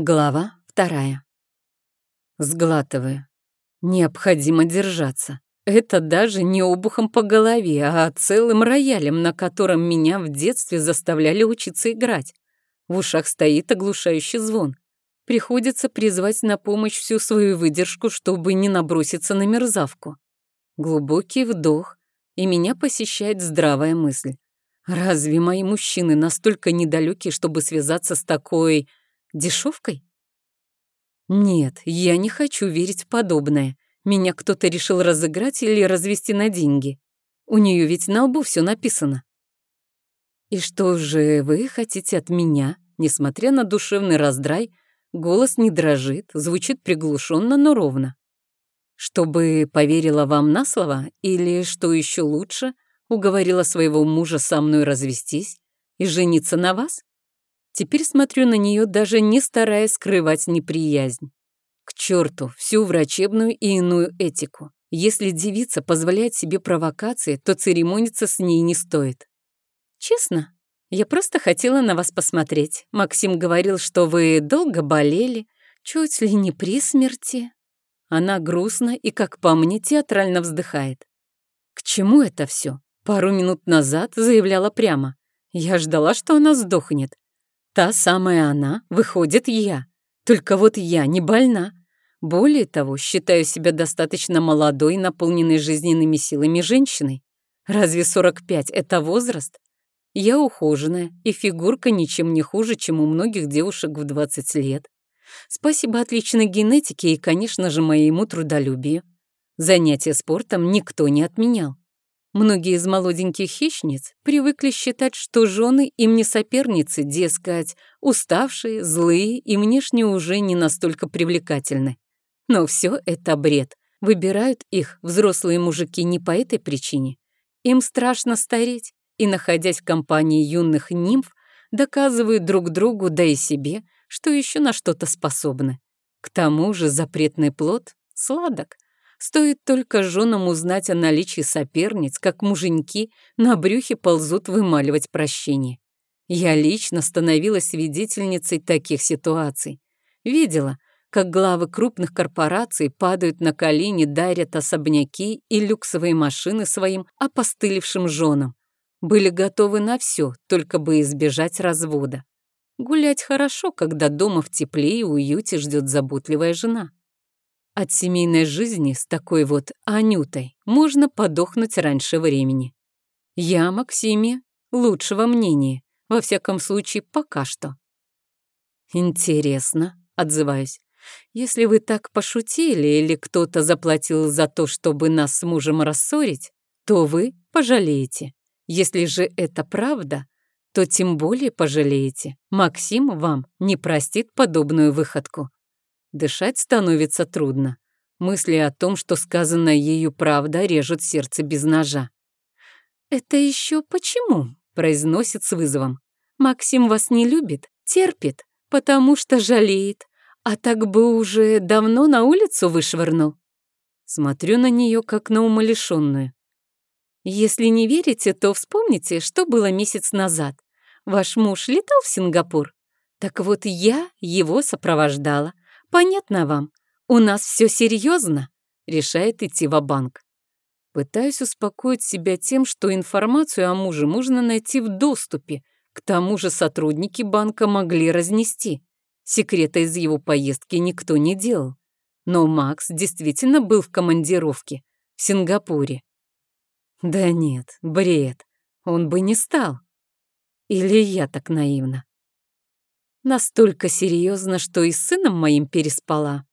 Глава вторая. Сглатываю. Необходимо держаться. Это даже не обухом по голове, а целым роялем, на котором меня в детстве заставляли учиться играть. В ушах стоит оглушающий звон. Приходится призвать на помощь всю свою выдержку, чтобы не наброситься на мерзавку. Глубокий вдох, и меня посещает здравая мысль. Разве мои мужчины настолько недалеки, чтобы связаться с такой дешевкой? Нет, я не хочу верить подобное. Меня кто-то решил разыграть или развести на деньги. У нее ведь на лбу все написано. И что же вы хотите от меня? Несмотря на душевный раздрай, голос не дрожит, звучит приглушенно, но ровно. Чтобы поверила вам на слово, или, что еще лучше, уговорила своего мужа со мной развестись и жениться на вас? Теперь смотрю на нее, даже не стараясь скрывать неприязнь. К черту всю врачебную и иную этику. Если девица позволяет себе провокации, то церемониться с ней не стоит. Честно, я просто хотела на вас посмотреть. Максим говорил, что вы долго болели, чуть ли не при смерти. Она грустно и, как по мне, театрально вздыхает. К чему это все? Пару минут назад заявляла прямо. Я ждала, что она сдохнет. Та самая она, выходит, я. Только вот я не больна. Более того, считаю себя достаточно молодой, наполненной жизненными силами женщиной. Разве 45 — это возраст? Я ухоженная, и фигурка ничем не хуже, чем у многих девушек в 20 лет. Спасибо отличной генетике и, конечно же, моему трудолюбию. Занятия спортом никто не отменял. Многие из молоденьких хищниц привыкли считать, что жены им не соперницы, дескать, уставшие, злые и внешне уже не настолько привлекательны. Но все это бред. Выбирают их взрослые мужики не по этой причине. Им страшно стареть, и, находясь в компании юных нимф, доказывают друг другу, да и себе, что еще на что-то способны. К тому же запретный плод сладок — Стоит только женам узнать о наличии соперниц, как муженьки на брюхе ползут вымаливать прощение. Я лично становилась свидетельницей таких ситуаций. Видела, как главы крупных корпораций падают на колени, дарят особняки и люксовые машины своим опостылевшим женам. Были готовы на все, только бы избежать развода. Гулять хорошо, когда дома в тепле и уюте ждет заботливая жена. От семейной жизни с такой вот Анютой можно подохнуть раньше времени. Я, Максиме, лучшего мнения, во всяком случае, пока что. Интересно, отзываюсь. Если вы так пошутили или кто-то заплатил за то, чтобы нас с мужем рассорить, то вы пожалеете. Если же это правда, то тем более пожалеете. Максим вам не простит подобную выходку. Дышать становится трудно. Мысли о том, что сказанная ею правда, режет сердце без ножа. «Это еще почему?» — произносит с вызовом. «Максим вас не любит, терпит, потому что жалеет, а так бы уже давно на улицу вышвырнул». Смотрю на нее, как на умалишенную. «Если не верите, то вспомните, что было месяц назад. Ваш муж летал в Сингапур? Так вот я его сопровождала. Понятно вам? У нас все серьезно, решает идти в банк Пытаюсь успокоить себя тем, что информацию о муже можно найти в доступе. К тому же сотрудники банка могли разнести. Секрета из его поездки никто не делал. Но Макс действительно был в командировке в Сингапуре. Да нет, бред. Он бы не стал. Или я так наивна? Настолько серьезно, что и с сыном моим переспала.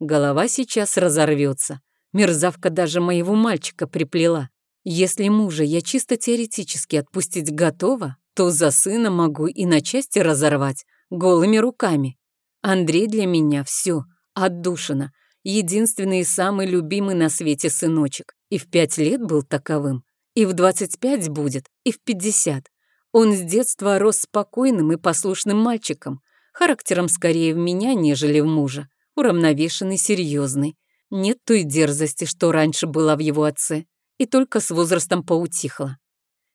Голова сейчас разорвется. Мерзавка даже моего мальчика приплела. Если мужа я чисто теоретически отпустить готова, то за сына могу и на части разорвать, голыми руками. Андрей для меня все, отдушина, единственный и самый любимый на свете сыночек. И в пять лет был таковым, и в двадцать пять будет, и в пятьдесят. Он с детства рос спокойным и послушным мальчиком, характером скорее в меня, нежели в мужа, уравновешенный, серьезный. Нет той дерзости, что раньше была в его отце, и только с возрастом поутихла.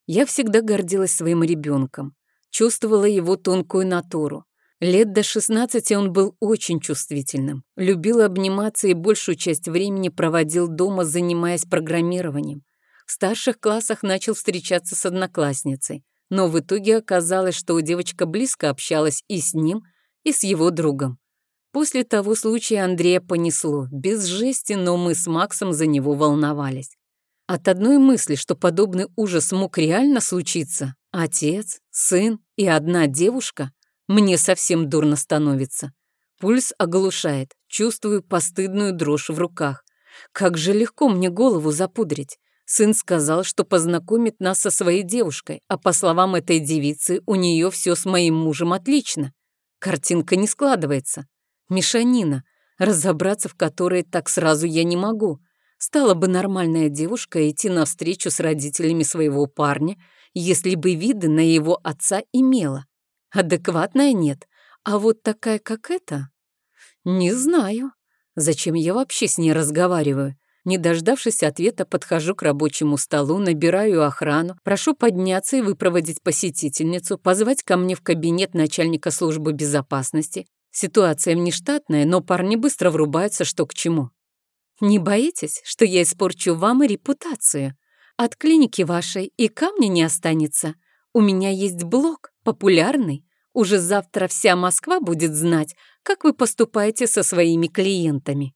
Я всегда гордилась своим ребенком, чувствовала его тонкую натуру. Лет до 16 он был очень чувствительным, любил обниматься и большую часть времени проводил дома, занимаясь программированием. В старших классах начал встречаться с одноклассницей, но в итоге оказалось, что девочка близко общалась и с ним, и с его другом. После того случая Андрея понесло, без жести, но мы с Максом за него волновались. От одной мысли, что подобный ужас мог реально случиться, отец, сын и одна девушка, мне совсем дурно становится. Пульс оглушает, чувствую постыдную дрожь в руках. Как же легко мне голову запудрить. Сын сказал, что познакомит нас со своей девушкой, а по словам этой девицы, у нее все с моим мужем отлично. Картинка не складывается. Мешанина, разобраться в которой так сразу я не могу. Стала бы нормальная девушка идти навстречу с родителями своего парня, если бы виды на его отца имела. Адекватная нет. А вот такая, как эта? Не знаю. Зачем я вообще с ней разговариваю? Не дождавшись ответа, подхожу к рабочему столу, набираю охрану, прошу подняться и выпроводить посетительницу, позвать ко мне в кабинет начальника службы безопасности. Ситуация внештатная, но парни быстро врубаются, что к чему. Не боитесь, что я испорчу вам и репутацию? От клиники вашей и камня не останется. У меня есть блог, популярный. Уже завтра вся Москва будет знать, как вы поступаете со своими клиентами.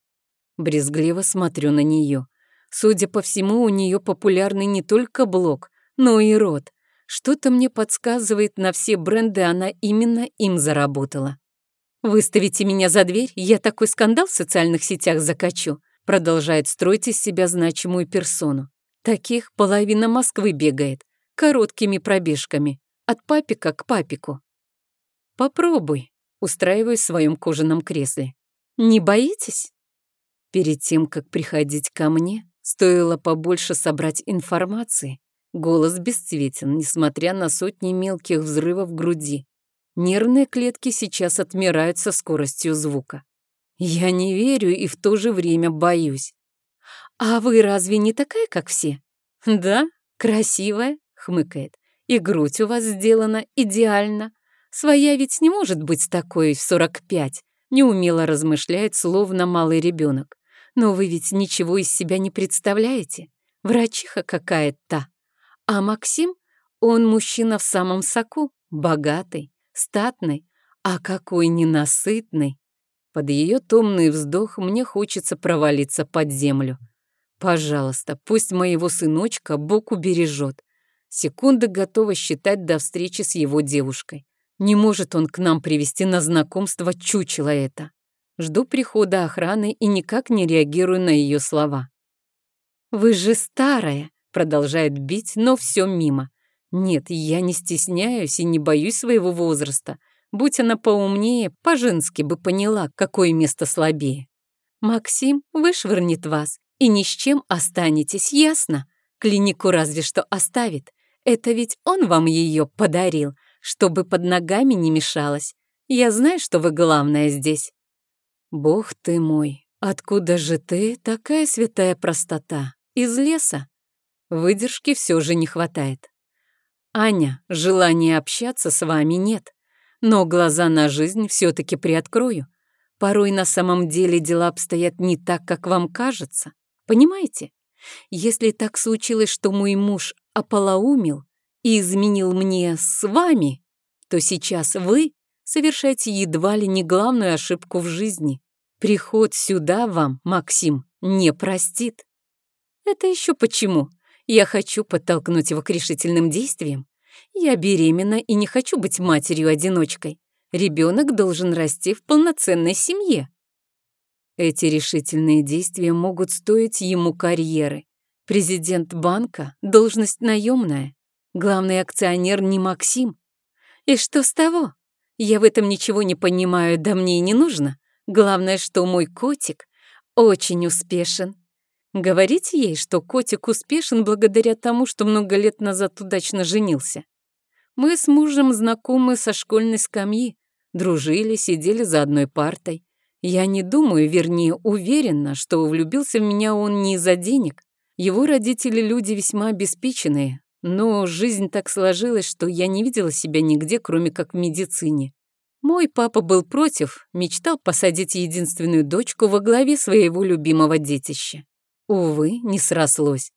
Брезгливо смотрю на нее. Судя по всему, у нее популярный не только блог, но и рот. Что-то мне подсказывает, на все бренды она именно им заработала. «Выставите меня за дверь, я такой скандал в социальных сетях закачу», продолжает строить из себя значимую персону. Таких половина Москвы бегает, короткими пробежками, от папика к папику. Попробуй, устраиваюсь в своем кожаном кресле. Не боитесь? Перед тем, как приходить ко мне, стоило побольше собрать информации. Голос бесцветен, несмотря на сотни мелких взрывов в груди. Нервные клетки сейчас отмирают со скоростью звука. Я не верю и в то же время боюсь. «А вы разве не такая, как все?» «Да, красивая», — хмыкает. «И грудь у вас сделана идеально. Своя ведь не может быть такой в 45», — неумело размышляет, словно малый ребенок. «Но вы ведь ничего из себя не представляете. Врачиха какая-то. А Максим, он мужчина в самом соку, богатый, статный, а какой ненасытный. Под ее томный вздох мне хочется провалиться под землю. Пожалуйста, пусть моего сыночка Бог убережет. Секунды готова считать до встречи с его девушкой. Не может он к нам привести на знакомство чучело это. Жду прихода охраны и никак не реагирую на ее слова. «Вы же старая!» — продолжает бить, но все мимо. Нет, я не стесняюсь и не боюсь своего возраста. Будь она поумнее, по-женски бы поняла, какое место слабее. Максим вышвырнет вас, и ни с чем останетесь, ясно? Клинику разве что оставит. Это ведь он вам ее подарил, чтобы под ногами не мешалось. Я знаю, что вы главное здесь. Бог ты мой, откуда же ты такая святая простота? Из леса? Выдержки все же не хватает. Аня, желания общаться с вами нет. Но глаза на жизнь все-таки приоткрою. Порой на самом деле дела обстоят не так, как вам кажется. Понимаете? Если так случилось, что мой муж ополоумил и изменил мне с вами, то сейчас вы совершаете едва ли не главную ошибку в жизни. Приход сюда вам, Максим, не простит. Это еще почему? Я хочу подтолкнуть его к решительным действиям. Я беременна и не хочу быть матерью-одиночкой. Ребенок должен расти в полноценной семье. Эти решительные действия могут стоить ему карьеры. Президент банка — должность наемная. Главный акционер не Максим. И что с того? Я в этом ничего не понимаю, да мне и не нужно. Главное, что мой котик очень успешен. Говорите ей, что котик успешен благодаря тому, что много лет назад удачно женился. Мы с мужем знакомы со школьной скамьи, дружили, сидели за одной партой. Я не думаю, вернее, уверена, что влюбился в меня он не из-за денег. Его родители люди весьма обеспеченные, но жизнь так сложилась, что я не видела себя нигде, кроме как в медицине. Мой папа был против, мечтал посадить единственную дочку во главе своего любимого детища. Увы, не срослось.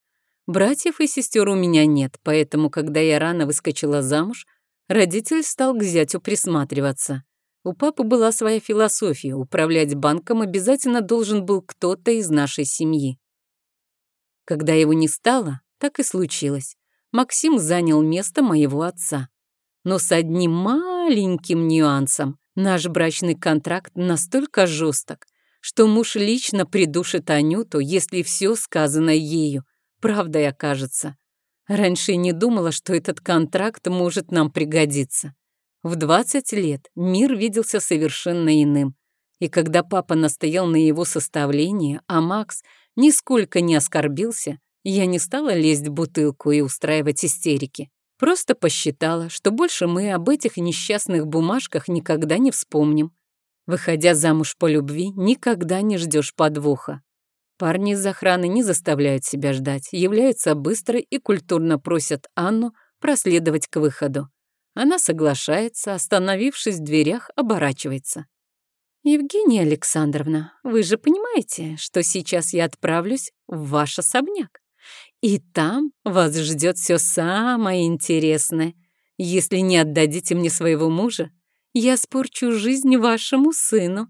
Братьев и сестер у меня нет, поэтому, когда я рано выскочила замуж, родитель стал к зятю присматриваться. У папы была своя философия, управлять банком обязательно должен был кто-то из нашей семьи. Когда его не стало, так и случилось. Максим занял место моего отца. Но с одним маленьким нюансом. Наш брачный контракт настолько жесток, что муж лично придушит Анюту, если все сказано ею, правдой окажется. Раньше не думала, что этот контракт может нам пригодиться. В 20 лет мир виделся совершенно иным. И когда папа настоял на его составлении, а Макс нисколько не оскорбился, я не стала лезть в бутылку и устраивать истерики. Просто посчитала, что больше мы об этих несчастных бумажках никогда не вспомним. Выходя замуж по любви, никогда не ждешь подвоха. Парни из охраны не заставляют себя ждать, являются быстро и культурно просят Анну проследовать к выходу. Она соглашается, остановившись в дверях, оборачивается. «Евгения Александровна, вы же понимаете, что сейчас я отправлюсь в ваш особняк? И там вас ждет все самое интересное. Если не отдадите мне своего мужа, я спорчу жизнь вашему сыну».